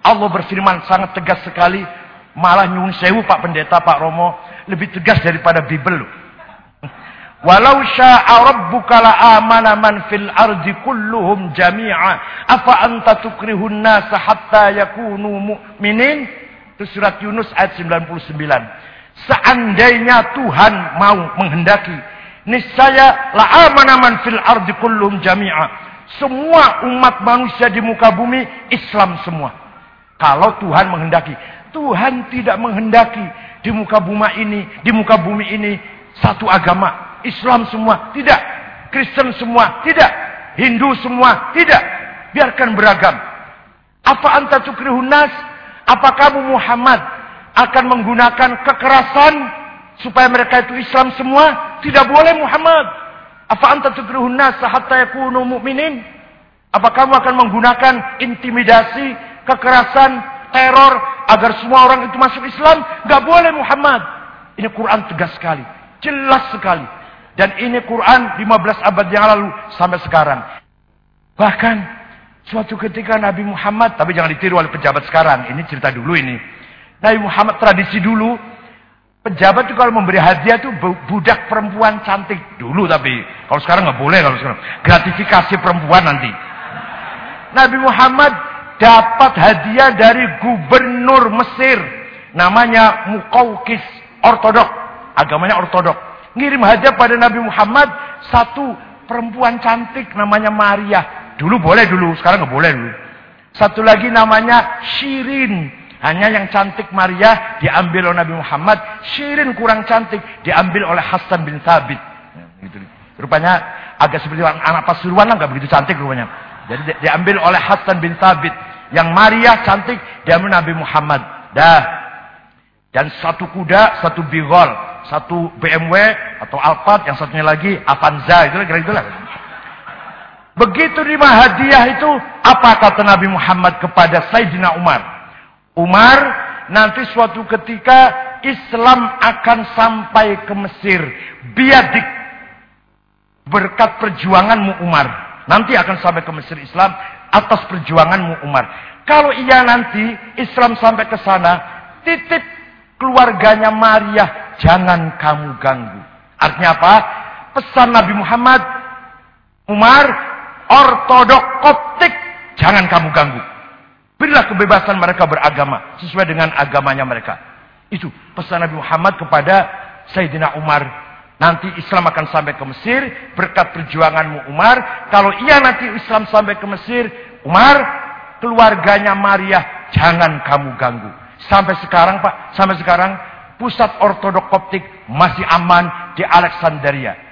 Allah berfirman sangat tegas sekali. Malah nyun sewu Pak Pendeta, Pak Romo. Lebih tegas daripada Bible. Walau sya'a rabbuka la'amana man fil ardi kulluhum jami'a. Afa anta tukrihun nasa hatta yakunu mu'minin. Itu surat Yunus ayat 99. Seandainya Tuhan mau menghendaki. Niscaya la'amana man fil ardi kulluhum jami'a. Semua umat manusia di muka bumi Islam semua. Kalau Tuhan menghendaki. Tuhan tidak menghendaki di muka bumi ini, di muka bumi ini satu agama Islam semua, tidak. Kristen semua, tidak. Hindu semua, tidak. Biarkan beragam. Apa anta nas? Apa kamu Muhammad akan menggunakan kekerasan supaya mereka itu Islam semua? Tidak boleh Muhammad. Apa anta nas hatta yakunu mu'minin? Apa kamu akan menggunakan intimidasi, kekerasan, teror agar semua orang itu masuk Islam? Gak boleh Muhammad. Ini Quran tegas sekali. Jelas sekali. Dan ini Quran 15 abad yang lalu sampai sekarang. Bahkan suatu ketika Nabi Muhammad, tapi jangan ditiru oleh pejabat sekarang. Ini cerita dulu ini. Nabi Muhammad tradisi dulu, pejabat itu kalau memberi hadiah itu budak perempuan cantik dulu tapi kalau sekarang nggak boleh kalau sekarang gratifikasi perempuan nanti. Nabi Muhammad dapat hadiah dari gubernur Mesir namanya Mukaukis ortodok agamanya ortodok ngirim hadiah pada Nabi Muhammad satu perempuan cantik namanya Maria. Dulu boleh dulu, sekarang nggak boleh dulu. Satu lagi namanya Shirin. Hanya yang cantik Maria diambil oleh Nabi Muhammad. Shirin kurang cantik diambil oleh Hasan bin Thabit. Ya, gitu. Rupanya agak seperti anak pasuruan lah nggak begitu cantik rupanya. Jadi di diambil oleh Hasan bin Thabit. Yang Maria cantik diambil Nabi Muhammad. Dah. Dan satu kuda, satu bigol satu BMW atau Alphard, yang satunya lagi Avanza, itulah. Begitu terima hadiah itu, apa kata Nabi Muhammad kepada Sayyidina Umar? Umar, nanti suatu ketika Islam akan sampai ke Mesir. Biadik. Berkat perjuanganmu Umar. Nanti akan sampai ke Mesir Islam atas perjuanganmu Umar. Kalau iya nanti Islam sampai ke sana, titip keluarganya Maria jangan kamu ganggu. Artinya apa? Pesan Nabi Muhammad, Umar, ortodok koptik, jangan kamu ganggu. Berilah kebebasan mereka beragama sesuai dengan agamanya mereka. Itu pesan Nabi Muhammad kepada Sayyidina Umar. Nanti Islam akan sampai ke Mesir berkat perjuanganmu Umar. Kalau iya nanti Islam sampai ke Mesir, Umar, keluarganya Maria jangan kamu ganggu. Sampai sekarang Pak, sampai sekarang pusat ortodok koptik masih aman di Alexandria.